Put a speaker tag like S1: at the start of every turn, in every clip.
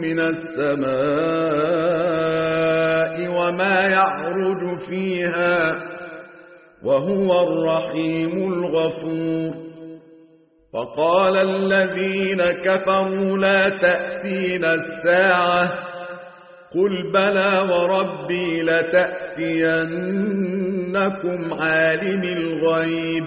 S1: من السماء وما يعرج فيها وهو الرحيم الغفور فقال الذين كفروا لا تأتين الساعة قل بلى وربي لتأتينكم عالم الغيب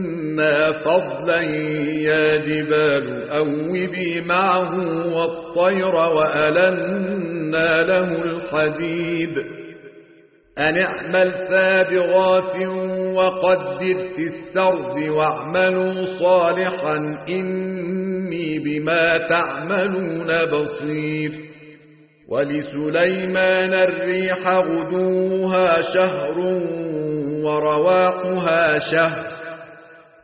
S1: منا فضلا يا جبال أوبي معه والطير وألنا له الحديد أن اعمل سابغات وقدر في السرد واعملوا صالحا إني بما تعملون بصير ولسليمان الريح غدوها شهر ورواقها شهر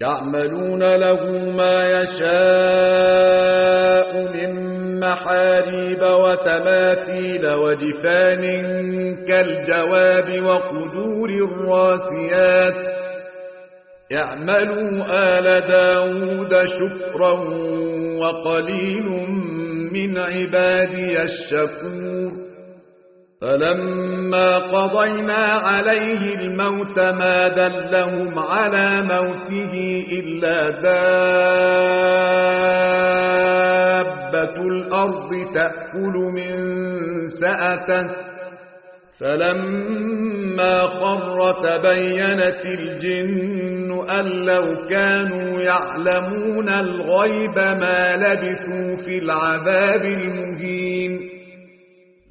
S1: يعملون له ما يشاء من محاريب وتماثيل وجفان كالجواب وقدور الراسيات يعملوا آل داود شكرا وقليل من عبادي الشكور فلما قضينا عليه الموت ما دلهم على موته إلا دابة الأرض تأكل من سأته فلما قر تبينت الجن أن لو كانوا يعلمون الغيب ما لبثوا في العذاب المهين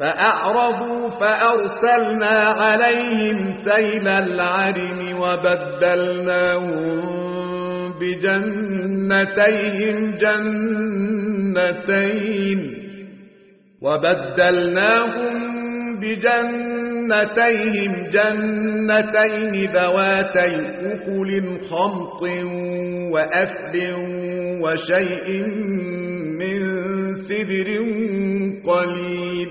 S1: فأعرضوا فأرسلنا عليهم سيل العرم وبدلناهم بجنتيهم جنتين وبدلناهم بجنتيهم جنتين ذواتي أكل خمط وأفل وشيء من سدر قليل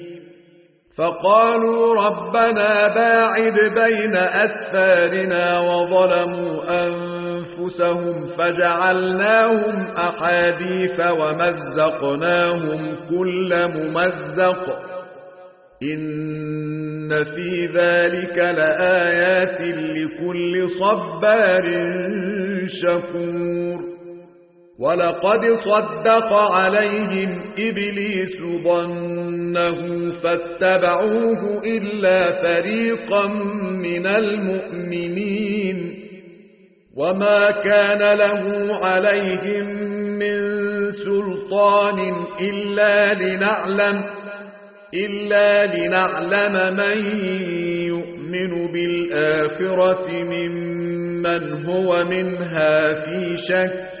S1: فقالوا ربنا باعد بين أسفارنا وظلموا أنفسهم فجعلناهم أحاديث ومزقناهم كل ممزق إن في ذلك لآيات لكل صبار شكور ولقد صدق عليهم إبليس ظن دونه فاتبعوه إلا فريقا من المؤمنين وما كان له عليهم من سلطان إلا لنعلم إلا لنعلم من يؤمن بالآخرة ممن هو منها في شك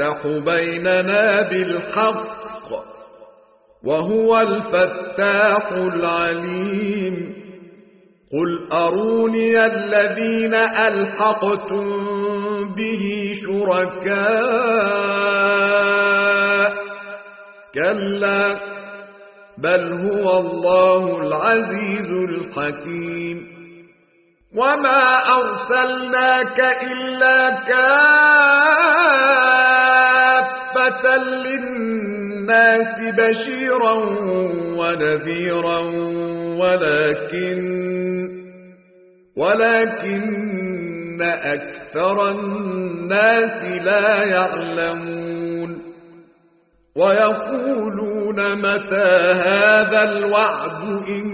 S1: يفتح بيننا بالحق وهو الفتاح العليم قل أروني الذين ألحقتم به شركاء كلا بل هو الله العزيز الحكيم وما أرسلناك إلا كافر للناس بشيرا ونذيرا ولكن ولكن أكثر الناس لا يعلمون ويقولون متى هذا الوعد إن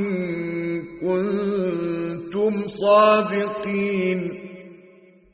S1: كنتم صادقين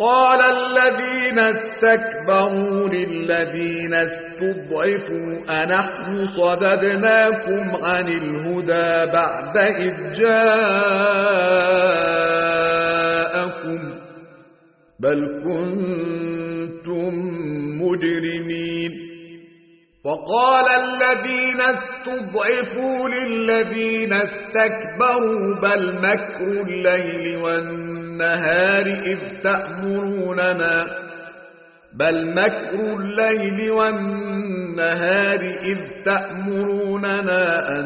S1: قال الذين استكبروا للذين استضعفوا أنحن صددناكم عن الهدى بعد إذ جاءكم بل كنتم مجرمين فقال الذين استضعفوا للذين استكبروا بل مكروا الليل والنهار النهار إذ تأمروننا بل مكر الليل والنهار إذ تأمروننا أن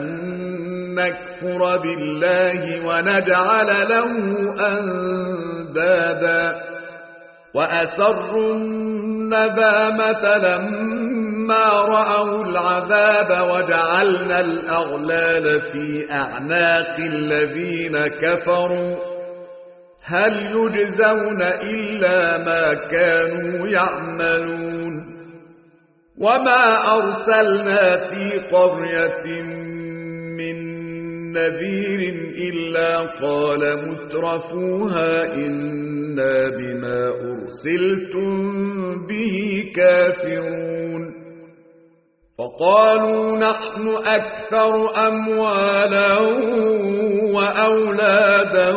S1: نكفر بالله ونجعل له أندادا وأسروا الندامة لما رأوا العذاب وجعلنا الأغلال في أعناق الذين كفروا هل يجزون إلا ما كانوا يعملون وما أرسلنا في قرية من نذير إلا قال مترفوها إنا بما أرسلتم به كافرون فقالوا نحن أكثر أموالا وأولادا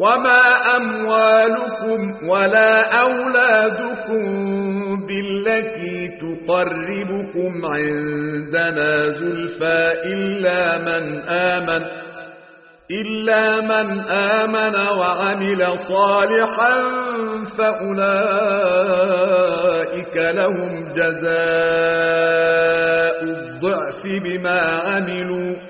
S1: وما أموالكم ولا أولادكم بالتي تقربكم عندنا زلفى إلا من آمن إلا من آمن وعمل صالحا فأولئك لهم جزاء الضعف بما عملوا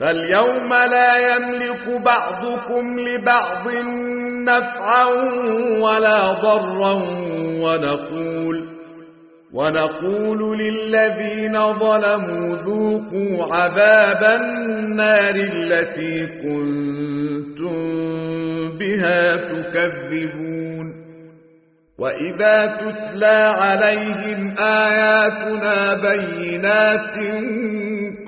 S2: فاليوم لا
S1: يملك بعضكم لبعض نفعا ولا ضرا ونقول ونقول للذين ظلموا ذوقوا عذاب النار التي كنتم بها تكذبون وإذا تتلى عليهم آياتنا بينات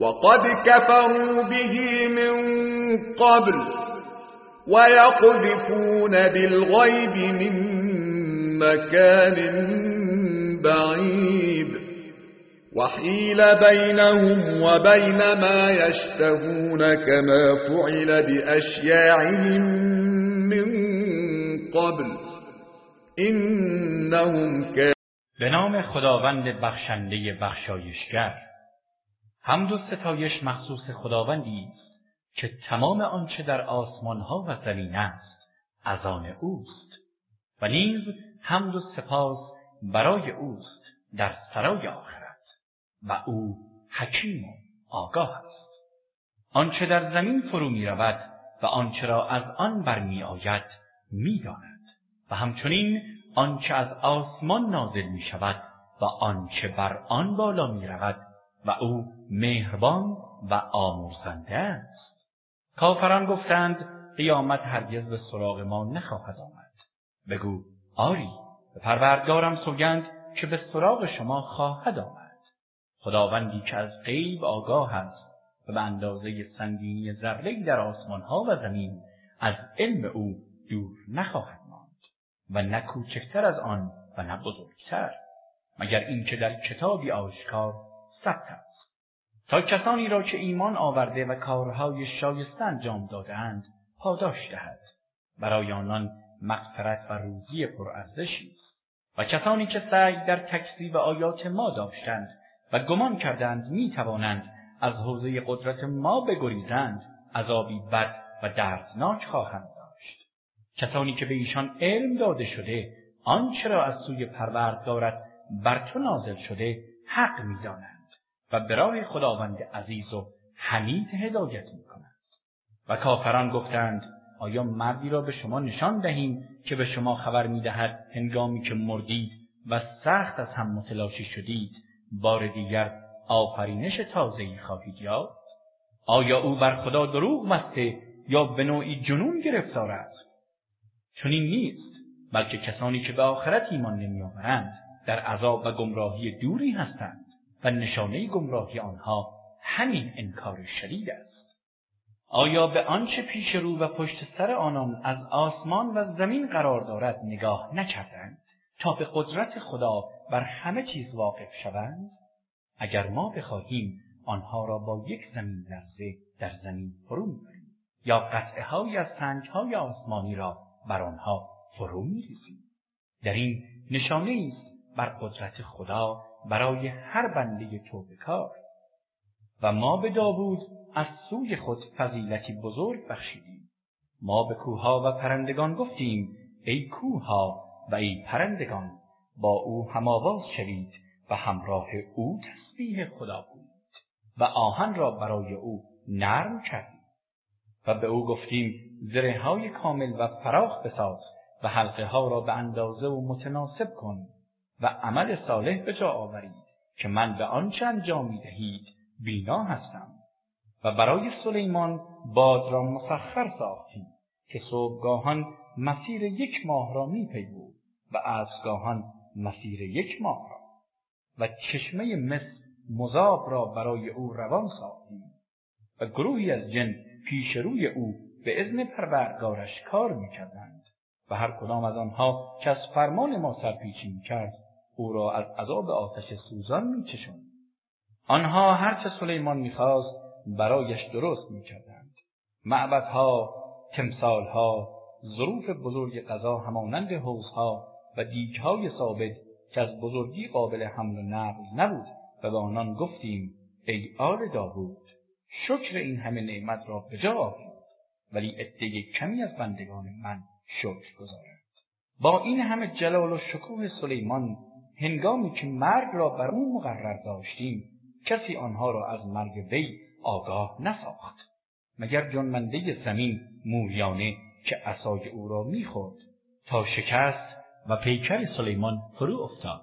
S1: وقد كفروا به من قبل ويقذفون بالغيب من مكان بعيد وحيل بينهم وبين ما يشتهون كما فعل بأشياعهم من قبل إنهم
S2: كانوا به نام خداوند بخشنده بخشایشگر حمد و ستایش مخصوص خداوندی است که تمام آنچه در آسمانها و زمین است از آن اوست و نیز حمد و سپاس برای اوست در سرای آخرت و او حکیم و آگاه است آنچه در زمین فرو می رود و آنچه را از آن برمی آید می داند و همچنین آنچه از آسمان نازل می شود و آنچه بر آن بالا می رود و او مهربان و آموزنده است کافران گفتند قیامت هرگز به سراغ ما نخواهد آمد بگو آری به پروردگارم سوگند که به سراغ شما خواهد آمد خداوندی که از غیب آگاه است و به اندازه سنگینی ذرهای در آسمان ها و زمین از علم او دور نخواهد ماند و نه کوچکتر از آن و نه بزرگتر مگر اینکه در کتابی آشکار است تا کسانی را که ایمان آورده و کارهای شایسته انجام دادهاند پاداش دهد برای آنان مغفرت و روزی پرارزشی است و کسانی که سعی در تکذیب آیات ما داشتند و گمان کردند توانند از حوزه قدرت ما بگریزند عذابی بد و دردناک خواهند داشت کسانی که به ایشان علم داده شده آنچه را از سوی پروردگارت بر تو نازل شده حق میدانند و به خداوند عزیز و حمید هدایت می کند. و کافران گفتند آیا مردی را به شما نشان دهیم که به شما خبر می دهد هنگامی که مردید و سخت از هم متلاشی شدید بار دیگر آفرینش تازهی خواهید یافت آیا او بر خدا دروغ بسته یا به نوعی جنون گرفتار است این نیست بلکه کسانی که به آخرت ایمان نمیآورند در عذاب و گمراهی دوری هستند و نشانه گمراهی آنها همین انکار شدید است آیا به آنچه پیش رو و پشت سر آنان از آسمان و زمین قرار دارد نگاه نکردند تا به قدرت خدا بر همه چیز واقف شوند اگر ما بخواهیم آنها را با یک زمین لرزه در زمین فرو میبریم یا قطعه های از سنگ های آسمانی را بر آنها فرو میریزیم در این نشانه است بر قدرت خدا برای هر بنده توبه کار و ما به داوود از سوی خود فضیلتی بزرگ بخشیدیم ما به کوها و پرندگان گفتیم ای کوها و ای پرندگان با او آواز شوید و همراه او تسبیح خدا بود و آهن را برای او نرم کردیم و به او گفتیم زره های کامل و فراخ بساز و حلقه ها را به اندازه و متناسب کن و عمل صالح به جا آورید که من به آنچه انجام دهید بینا هستم و برای سلیمان باد را مسخر ساختیم که صبحگاهان مسیر یک ماه را میپیمود و گاهان مسیر یک ماه را و چشمه مصر مذاب را برای او روان ساختیم و گروهی از جن پیش روی او به اذن پروردگارش کار می کردند و هر کدام از آنها که از فرمان ما سرپیچی کرد، او را از عذاب آتش سوزان میچشاند آنها هر چه سلیمان میخواست برایش درست میکردند معبدها تمثالها ظروف بزرگ غذا همانند حوزها و دیگهای ثابت که از بزرگی قابل حمل و نقل نبود و به آنان گفتیم ای آل داوود شکر این همه نعمت را به جا ولی عده کمی از بندگان من شکر گذارند با این همه جلال و شکوه سلیمان هنگامی که مرگ را بر او مقرر داشتیم کسی آنها را از مرگ وی آگاه نساخت مگر جنمنده زمین موریانه که عصای او را میخورد تا شکست و پیکر سلیمان فرو افتاد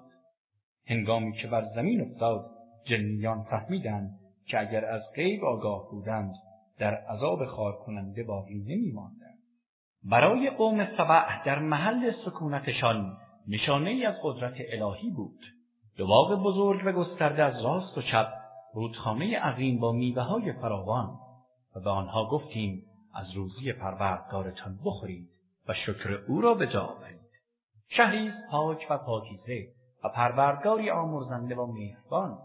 S2: هنگامی که بر زمین افتاد جنیان فهمیدند که اگر از غیب آگاه بودند در عذاب خار کننده باقی نمی برای قوم سبع در محل سکونتشان نشانه ای از قدرت الهی بود. دواغ بزرگ و گسترده از راست و چپ رودخانه عظیم با میوه های فراوان و به آنها گفتیم از روزی پروردگارتان بخورید و شکر او را به جا آورید. شهری پاک و پاکیزه و پروردگاری آمرزنده و مهربان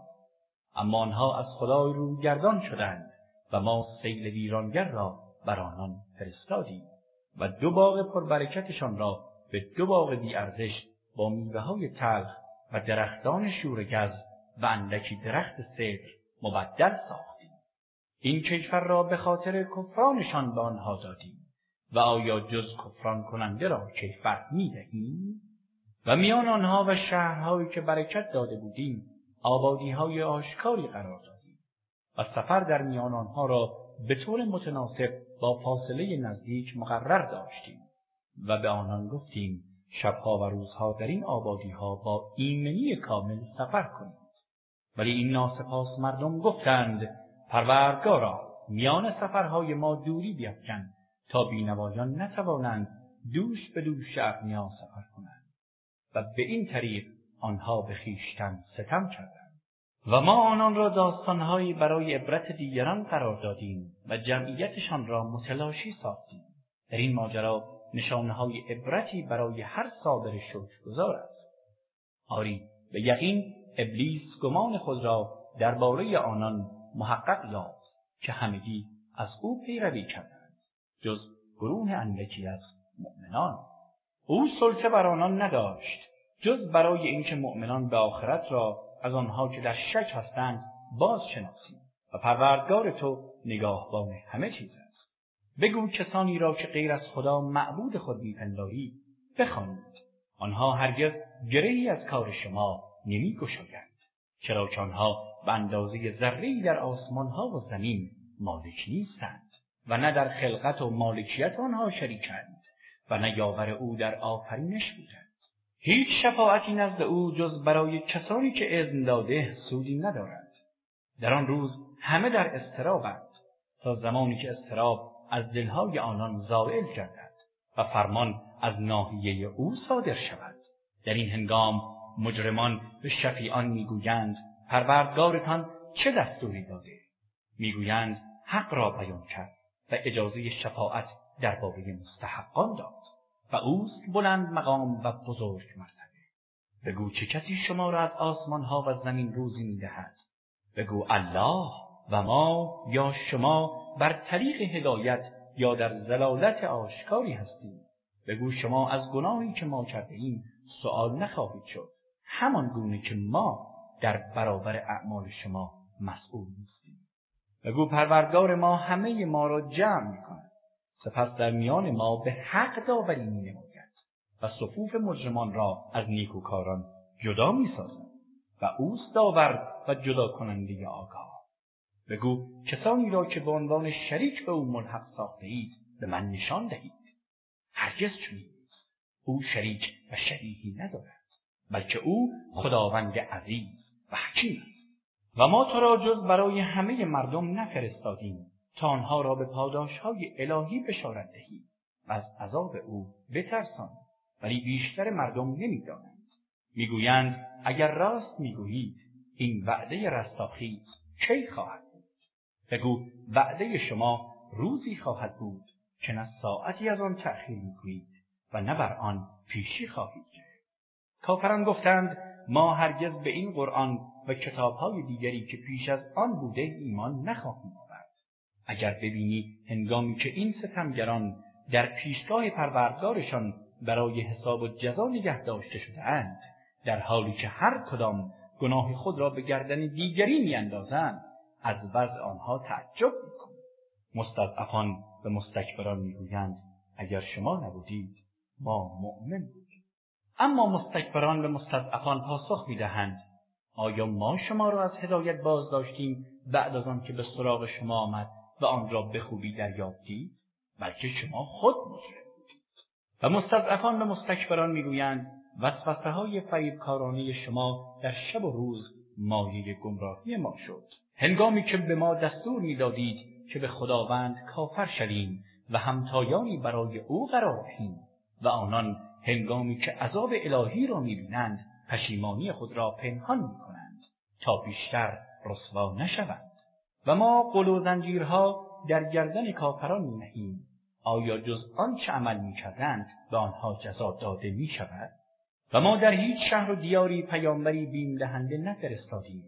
S2: اما آنها از خدای گردان شدند و ما سیل ویرانگر را بر آنان فرستادیم و دو باغ پربرکتشان را به دو باغ بیارزش با میوه های تلخ و درختان شورگز و اندکی درخت صدر مبدل ساختیم این کیفر را به خاطر کفرانشان به آنها دادیم و آیا جز کفران کننده را کیفر میدهیم و میان آنها و شهرهایی که برکت داده بودیم های آشکاری قرار دادیم و سفر در میان آنها را به طور متناسب با فاصله نزدیک مقرر داشتیم و به آنان گفتیم شبها و روزها در این آبادی ها با ایمنی کامل سفر کنید. ولی این ناسپاس مردم گفتند پروردگارا میان سفرهای ما دوری بیفکند تا بینوایان نتوانند دوش به دوش میان سفر کنند و به این طریق آنها به خیشتن ستم کردند و ما آنان را داستانهایی برای عبرت دیگران قرار دادیم و جمعیتشان را متلاشی ساختیم در این ماجرا های عبرتی برای هر صابر گذار است آری به یقین ابلیس گمان خود را درباره آنان محقق یافت که همگی از او پیروی کردند جز گروه اندکی از مؤمنان او سلطه بر آنان نداشت جز برای اینکه مؤمنان به آخرت را از آنها که در شک هستند باز شناسی و پروردگار تو نگاهبان همه چیز بگو کسانی را که غیر از خدا معبود خود میپنداری بخوانید آنها هرگز گرهی از کار شما نمیگشایند چرا که آنها به اندازه ذرهای در ها و زمین مالک نیستند و نه در خلقت و مالکیت آنها شریکند و نه یاور او در آفرینش بودند هیچ شفاعتی نزد او جز برای کسانی که اذن داده سودی ندارد در آن روز همه در استرابند تا زمانی که استراب از دلهای آنان زائل گردد و فرمان از ناحیه او صادر شود در این هنگام مجرمان به شفیعان میگویند پروردگارتان چه دستوری داده میگویند حق را بیان کرد و اجازه شفاعت درباره مستحقان داد و اوست بلند مقام و بزرگ مرتبه بگو چه کسی شما را از آسمان ها و زمین روزی میدهد بگو الله و ما یا شما بر طریق هدایت یا در زلالت آشکاری هستیم بگو شما از گناهی که ما کرده این سؤال نخواهید شد همان گونه که ما در برابر اعمال شما مسئول نیستیم بگو پروردگار ما همه ما را جمع می کند سپس در میان ما به حق داوری می نماید و صفوف مجرمان را از نیکوکاران جدا می سازند و اوست داور و جدا کننده آگاه بگو کسانی را که به عنوان شریک به او ملحق ساخته اید به من نشان دهید هرگز چنین نیست او شریک و شریکی ندارد بلکه او خداوند عزیز و حکیم است و ما تو را جز برای همه مردم نفرستادیم تا آنها را به پاداش های الهی بشارت دهیم و از عذاب او بترسانیم ولی بیشتر مردم نمیدانند میگویند اگر راست میگویید این وعده رستاخیز کی خواهد بگو وعده شما روزی خواهد بود که نه ساعتی از آن تأخیر میکنید و نه بر آن پیشی خواهید کرد کافران گفتند ما هرگز به این قرآن و کتابهای دیگری که پیش از آن بوده ایمان نخواهیم آورد اگر ببینی هنگامی که این ستمگران در پیشگاه پروردگارشان برای حساب و جزا نگه داشته شدهاند در حالی که هر کدام گناه خود را به گردن دیگری میاندازند از وضع آنها تعجب میکنه مستضعفان به مستکبران میگویند اگر شما نبودید ما مؤمن بودیم اما مستکبران به مستضعفان پاسخ میدهند آیا ما شما را از هدایت باز داشتیم بعد از آنکه به سراغ شما آمد و آن را به خوبی دریافتید بلکه شما خود مجرم بودید و مستضعفان به مستکبران میگویند وسوسه های فریبکارانه شما در شب و روز مایه گمراهی ما شد هنگامی که به ما دستور میدادید که به خداوند کافر شویم و همتایانی برای او قرار دهیم و آنان هنگامی که عذاب الهی را میبینند پشیمانی خود را پنهان میکنند تا بیشتر رسوا نشوند و ما قل و زنجیرها در گردن کافران مینهیم آیا جز آنچه عمل میکردند به آنها جزا داده میشود و ما در هیچ شهر و دیاری پیامبری بیم دهنده نفرستادیم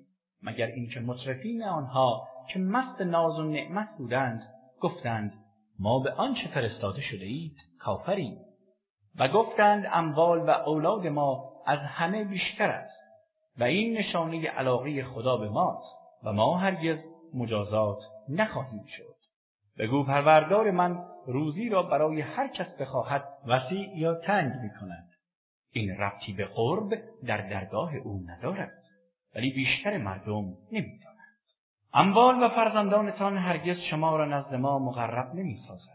S2: مگر اینکه مطرفین آنها که مست ناز و نعمت بودند گفتند ما به آنچه فرستاده شده اید کافریم و گفتند اموال و اولاد ما از همه بیشتر است و این نشانه علاقه خدا به ماست و ما هرگز مجازات نخواهیم شد بگو پروردگار من روزی را برای هر کس بخواهد وسیع یا تنگ می کند. این ربطی به قرب در درگاه او ندارد. ولی بیشتر مردم نمیدانند اموال و فرزندانتان هرگز شما را نزد ما مقرب سازد.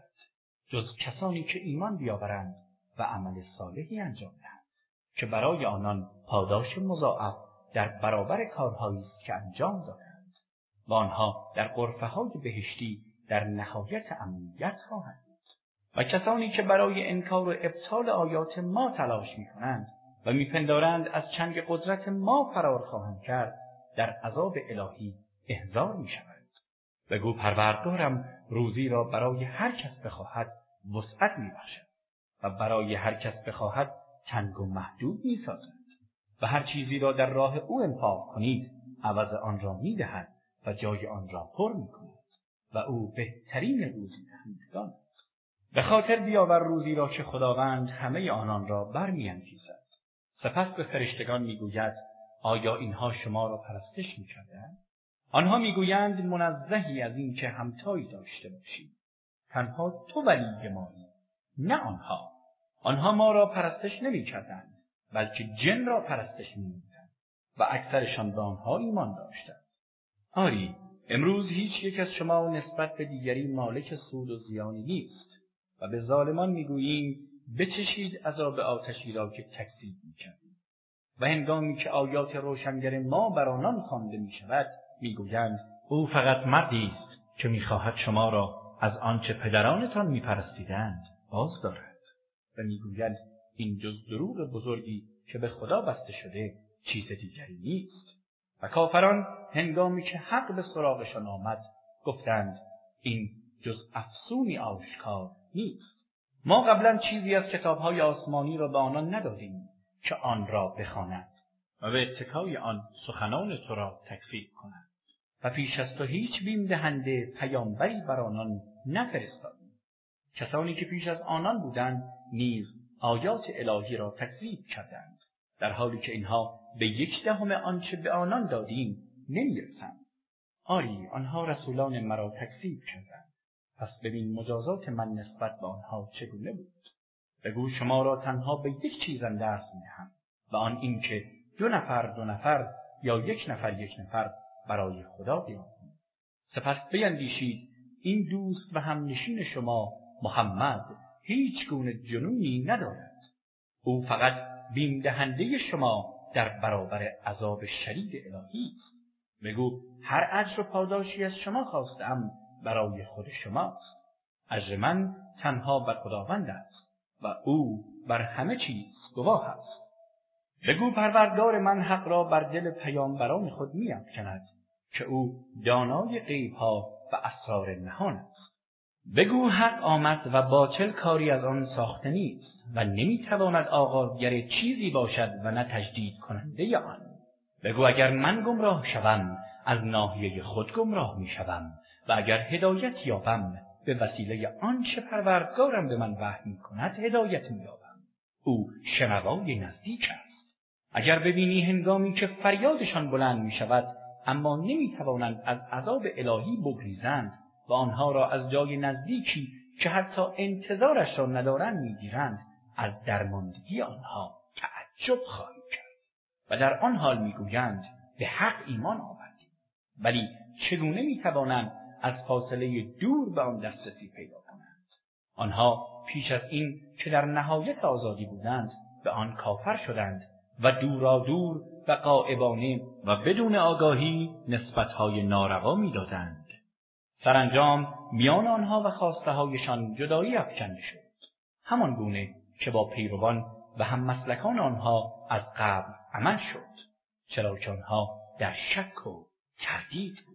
S2: جز کسانی که ایمان بیاورند و عمل صالحی انجام دهند که برای آنان پاداش مضاعف در برابر کارهایی که انجام دادند و آنها در قرفه های بهشتی در نهایت امنیت خواهند و کسانی که برای انکار و ابطال آیات ما تلاش می کنند و میپندارند از چنگ قدرت ما فرار خواهند کرد در عذاب الهی احضار میشوند بگو پروردگارم روزی را برای هر کس بخواهد وسعت میبخشد و برای هر کس بخواهد تنگ و محدود میسازد و هر چیزی را در راه او انفاق کنید عوض آن را میدهد و جای آن را پر میکند و او بهترین روزی دهندگان است به خاطر بیاور روزی را که خداوند همه آنان را برمیانگیزد سپس به فرشتگان میگوید آیا اینها شما را پرستش میکردند آنها میگویند منزهی از اینکه همتایی داشته باشید، تنها تو ولی مایی نه آنها آنها ما را پرستش نمیکردند بلکه جن را پرستش میدیدند و اکثرشان به آنها ایمان داشتند آری امروز هیچ یک از شما نسبت به دیگری مالک سود و زیانی نیست و به ظالمان میگوییم بچشید عذاب آتشی را که تکذیب میکردید و هنگامی که آیات روشنگر ما بر آنان خوانده میشود میگویند او فقط مردی است که میخواهد شما را از آنچه پدرانتان میپرستیدند باز دارد و میگویند این جز دروغ بزرگی که به خدا بسته شده چیز دیگری نیست و کافران هنگامی که حق به سراغشان آمد گفتند این جز افسونی آشکار نیست ما قبلا چیزی از کتابهای آسمانی را به آنان ندادیم که آن را بخواند و به اتکای آن سخنان تو را تکفیر کند و پیش از تو هیچ بیم دهنده پیامبری بر آنان نفرستادیم کسانی که پیش از آنان بودند نیز آیات الهی را تکذیب کردند در حالی که اینها به یک دهم آنچه به آنان دادیم نمیرسند آری آنها رسولان مرا تکذیب کردند پس ببین مجازات من نسبت به آنها چگونه بود بگو شما را تنها به یک چیز درس میدهم و آن اینکه دو نفر دو نفر یا یک نفر یک نفر برای خدا قیام سپس بیندیشید این دوست و همنشین شما محمد هیچ گونه جنونی ندارد او فقط بیم شما در برابر عذاب شدید الهی است بگو هر اجر و پاداشی از شما خواستم برای خود شماست اجر من تنها بر خداوند است و او بر همه چیز گواه است بگو پروردگار من حق را بر دل پیامبران خود میافکند که او دانای غیبها و اسرار نهان است بگو حق آمد و باطل کاری از آن ساخته نیست و نمیتواند آغازگر چیزی باشد و نه تجدید کننده آن بگو اگر من گمراه شوم از ناحیه خود گمراه می و اگر هدایت یابم به وسیله آنچه پروردگارم به من وحی می کند هدایت می او شنوای نزدیک است اگر ببینی هنگامی که فریادشان بلند می شود اما نمی توانند از عذاب الهی بگریزند و آنها را از جای نزدیکی که حتی انتظارش را ندارند میگیرند از درماندگی آنها تعجب خواهی کرد و در آن حال میگویند به حق ایمان ولی چگونه میتوانند از فاصله دور به آن دسترسی پیدا کنند آنها پیش از این که در نهایت آزادی بودند به آن کافر شدند و دورا دور و قائبانه و بدون آگاهی نسبتهای ناروا میدادند سرانجام میان آنها و هایشان جدایی افکنده شد همان گونه که با پیروان و هم مسلکان آنها از قبل عمل شد چرا که آنها در شک و کردید